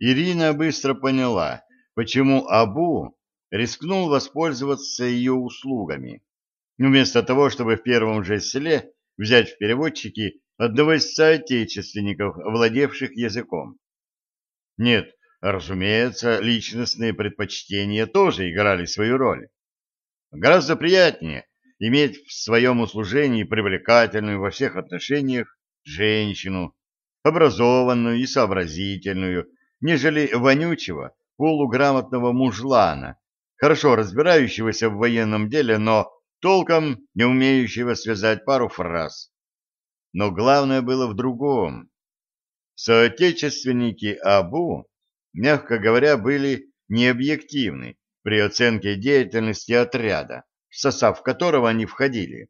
Ирина быстро поняла, почему Абу рискнул воспользоваться ее услугами, вместо того, чтобы в первом же селе взять в переводчики одного из соотечественников, владевших языком. Нет, разумеется, личностные предпочтения тоже играли свою роль. Гораздо приятнее иметь в своем услужении привлекательную во всех отношениях женщину, образованную и сообразительную, нежели вонючего, полуграмотного мужлана, хорошо разбирающегося в военном деле, но толком не умеющего связать пару фраз. Но главное было в другом. Соотечественники Абу, мягко говоря, были необъективны при оценке деятельности отряда, в состав которого они входили.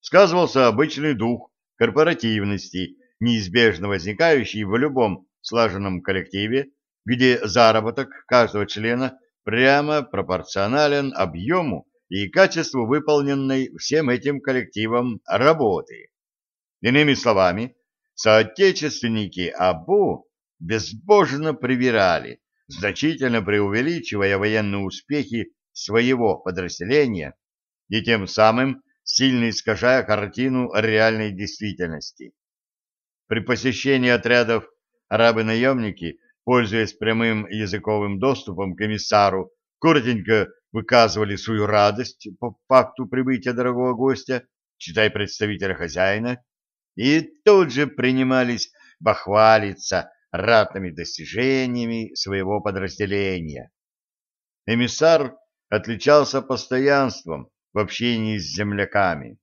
Сказывался обычный дух корпоративности, неизбежно возникающий в любом слаженном коллективе, где заработок каждого члена прямо пропорционален объему и качеству выполненной всем этим коллективом работы. Иными словами, соотечественники АБУ безбожно привирали, значительно преувеличивая военные успехи своего подразделения и тем самым сильно искажая картину реальной действительности. При посещении отрядов арабы-наемники, пользуясь прямым языковым доступом к эмиссару, коротенько выказывали свою радость по факту прибытия дорогого гостя, читай представителя хозяина, и тут же принимались бахвалиться ратными достижениями своего подразделения. Эмиссар отличался постоянством в общении с земляками.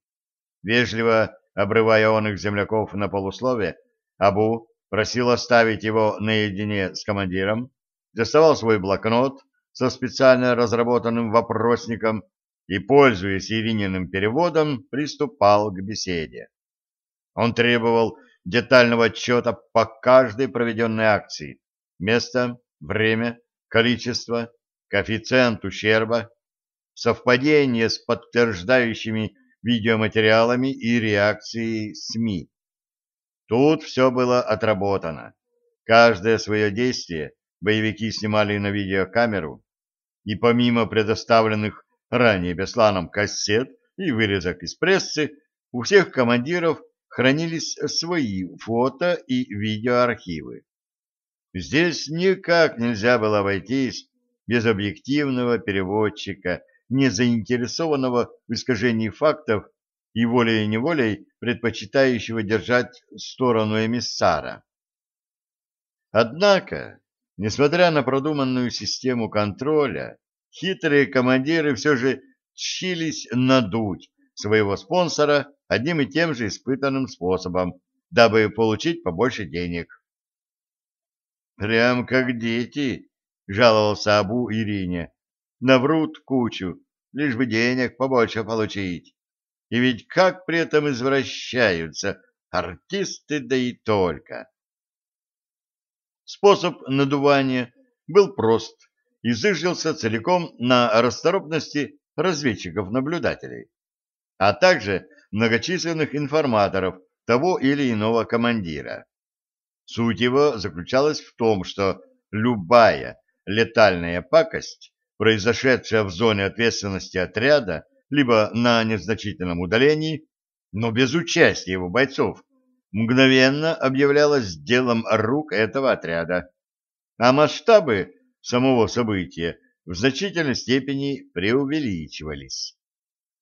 Вежливо обрывая он их земляков на полуслове, Абу просил оставить его наедине с командиром, доставал свой блокнот со специально разработанным вопросником и, пользуясь Ирининым переводом, приступал к беседе. Он требовал детального отчета по каждой проведенной акции, место, время, количество, коэффициент ущерба, совпадение с подтверждающими видеоматериалами и реакцией СМИ. Тут все было отработано. Каждое свое действие боевики снимали на видеокамеру, и помимо предоставленных ранее Бесланом кассет и вырезок из прессы, у всех командиров хранились свои фото и видеоархивы. Здесь никак нельзя было обойтись без объективного переводчика, не заинтересованного в искажении фактов и волей-неволей предпочитающего держать сторону эмиссара. Однако, несмотря на продуманную систему контроля, хитрые командиры все же тщились надуть своего спонсора одним и тем же испытанным способом, дабы получить побольше денег. «Прям как дети», — жаловался Абу Ирине, — «наврут кучу, лишь бы денег побольше получить. И ведь как при этом извращаются артисты, да и только». Способ надувания был прост и зыждился целиком на расторопности разведчиков-наблюдателей, а также многочисленных информаторов того или иного командира. Суть его заключалась в том, что любая летальная пакость, произошедшая в зоне ответственности отряда, либо на незначительном удалении, но без участия его бойцов, мгновенно объявлялась делом рук этого отряда, а масштабы самого события в значительной степени преувеличивались.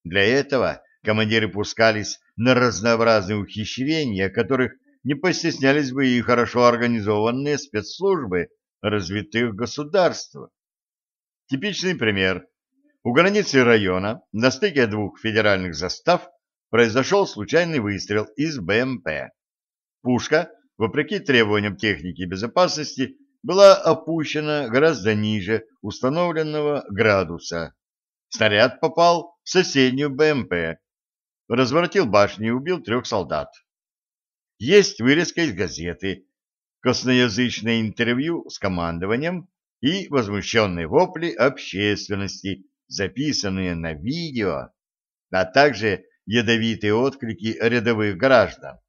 Для этого командиры пускались на разнообразные ухищрения, которых не постеснялись бы и хорошо организованные спецслужбы развитых государств. Типичный пример. У границы района на стыке двух федеральных застав произошел случайный выстрел из БМП. Пушка, вопреки требованиям техники безопасности, была опущена гораздо ниже установленного градуса. Снаряд попал в соседнюю БМП, разворотил башню и убил трех солдат. Есть вырезка из газеты, косноязычное интервью с командованием и возмущенные вопли общественности, записанные на видео, а также ядовитые отклики рядовых граждан.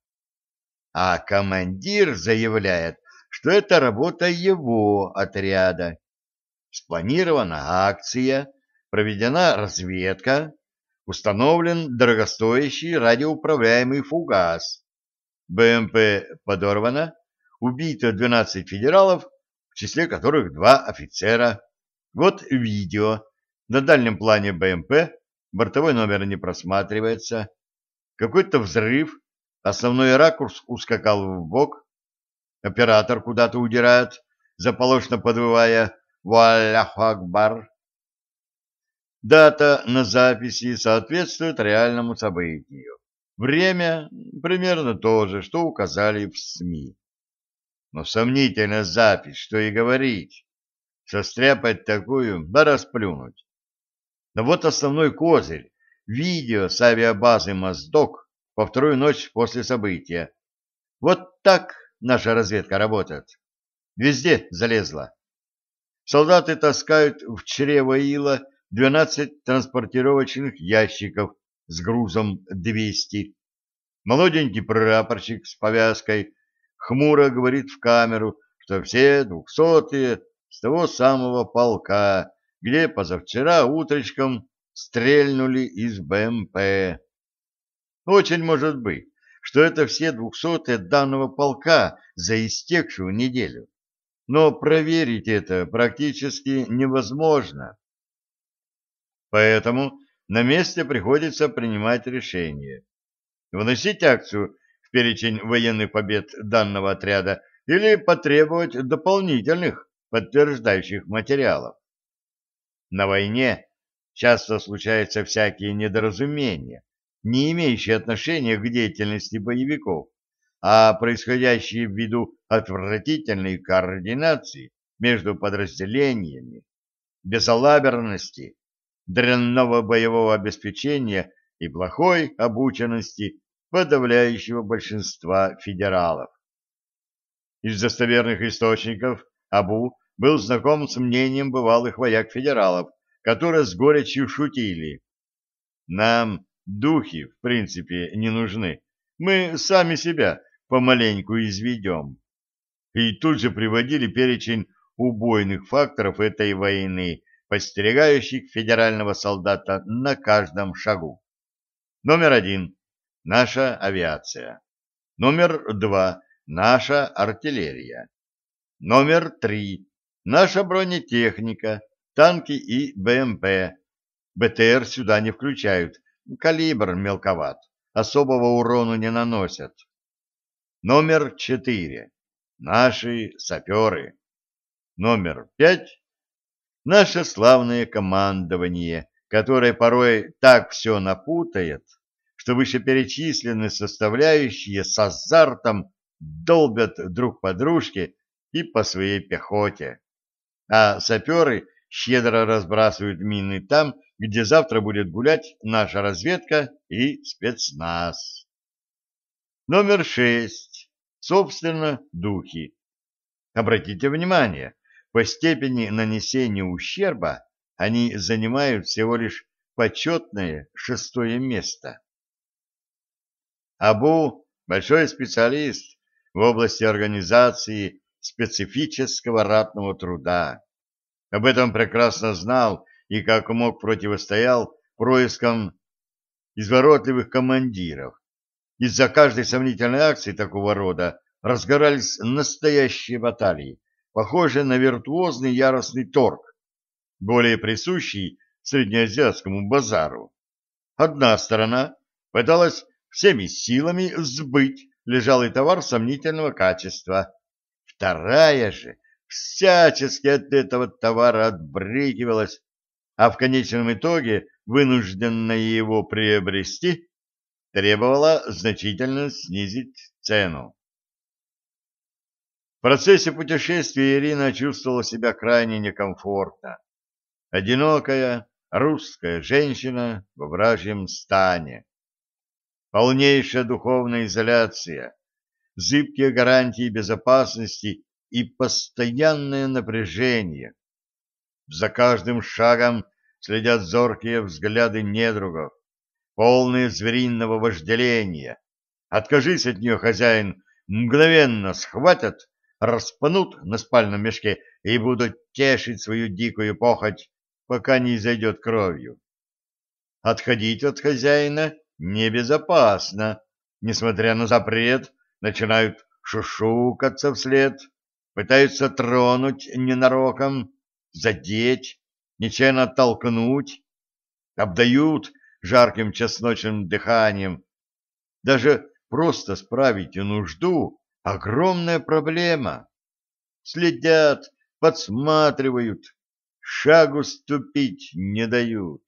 А командир заявляет, что это работа его отряда. Спланирована акция, проведена разведка, установлен дорогостоящий радиоуправляемый фугас. БМП подорвана, убито 12 федералов, в числе которых два офицера. Вот видео. На дальнем плане БМП бортовой номер не просматривается. Какой-то взрыв, основной ракурс ускакал в бок. Оператор куда-то удирает, заполошно подвывая «Валляху Акбар!». Дата на записи соответствует реальному событию. Время примерно то же, что указали в СМИ. Но сомнительная запись, что и говорить. Состряпать такую, да расплюнуть. Но вот основной козырь. Видео с авиабазы Моздок по вторую ночь после события. Вот так наша разведка работает. Везде залезла. Солдаты таскают в чрево ила 12 транспортировочных ящиков с грузом 200. Молоденький прапорщик с повязкой хмуро говорит в камеру, что все двухсотые с того самого полка, где позавчера утречком стрельнули из БМП. Очень может быть, что это все двухсотые данного полка за истекшую неделю. Но проверить это практически невозможно. Поэтому на месте приходится принимать решение. Вносить акцию в перечень военных побед данного отряда или потребовать дополнительных подтверждающих материалов. На войне часто случаются всякие недоразумения, не имеющие отношения к деятельности боевиков, а происходящие ввиду отвратительной координации между подразделениями, безалаберности, дрянного боевого обеспечения и плохой обученности подавляющего большинства федералов. Из достоверных источников Абу был знаком с мнением бывалых вояк федералов, которые с горечью шутили. Нам духи, в принципе, не нужны. Мы сами себя помаленьку изведем. И тут же приводили перечень убойных факторов этой войны, подстерегающих федерального солдата на каждом шагу. Номер один – наша авиация. Номер два – наша артиллерия. Номер три – наша бронетехника, танки и БМП. БТР сюда не включают, калибр мелковат, особого урона не наносят. Номер четыре – наши саперы. Номер пять – наше славное командование, которое порой так все напутает, что вышеперечисленные составляющие с азартом долбят друг по дружке и по своей пехоте, а саперы щедро разбрасывают мины там, где завтра будет гулять наша разведка и спецназ. Номер шесть. Собственно, духи. Обратите внимание, по степени нанесения ущерба они занимают всего лишь почетное шестое место. Абу – большой специалист в области организации специфического ратного труда. Об этом прекрасно знал и как мог противостоял проискам изворотливых командиров. Из-за каждой сомнительной акции такого рода разгорались настоящие баталии, похожие на виртуозный яростный торг, более присущий среднеазиатскому базару. Одна сторона пыталась всеми силами сбыть лежалый товар сомнительного качества. Вторая же всячески от этого товара отбрыкивалась, а в конечном итоге, вынужденная его приобрести, требовала значительно снизить цену. В процессе путешествия Ирина чувствовала себя крайне некомфортно. Одинокая русская женщина во вражьем стане полнейшая духовная изоляция, зыбкие гарантии безопасности и постоянное напряжение. За каждым шагом следят зоркие взгляды недругов, полные звериного вожделения. Откажись от нее, хозяин, мгновенно схватят, распанут на спальном мешке и будут тешить свою дикую похоть, пока не изойдет кровью. Отходить от хозяина небезопасно, несмотря на запрет, начинают шушукаться вслед, пытаются тронуть ненароком, задеть, нечаянно оттолкнуть, обдают жарким чесночным дыханием. Даже просто справить нужду — огромная проблема. Следят, подсматривают, шагу ступить не дают.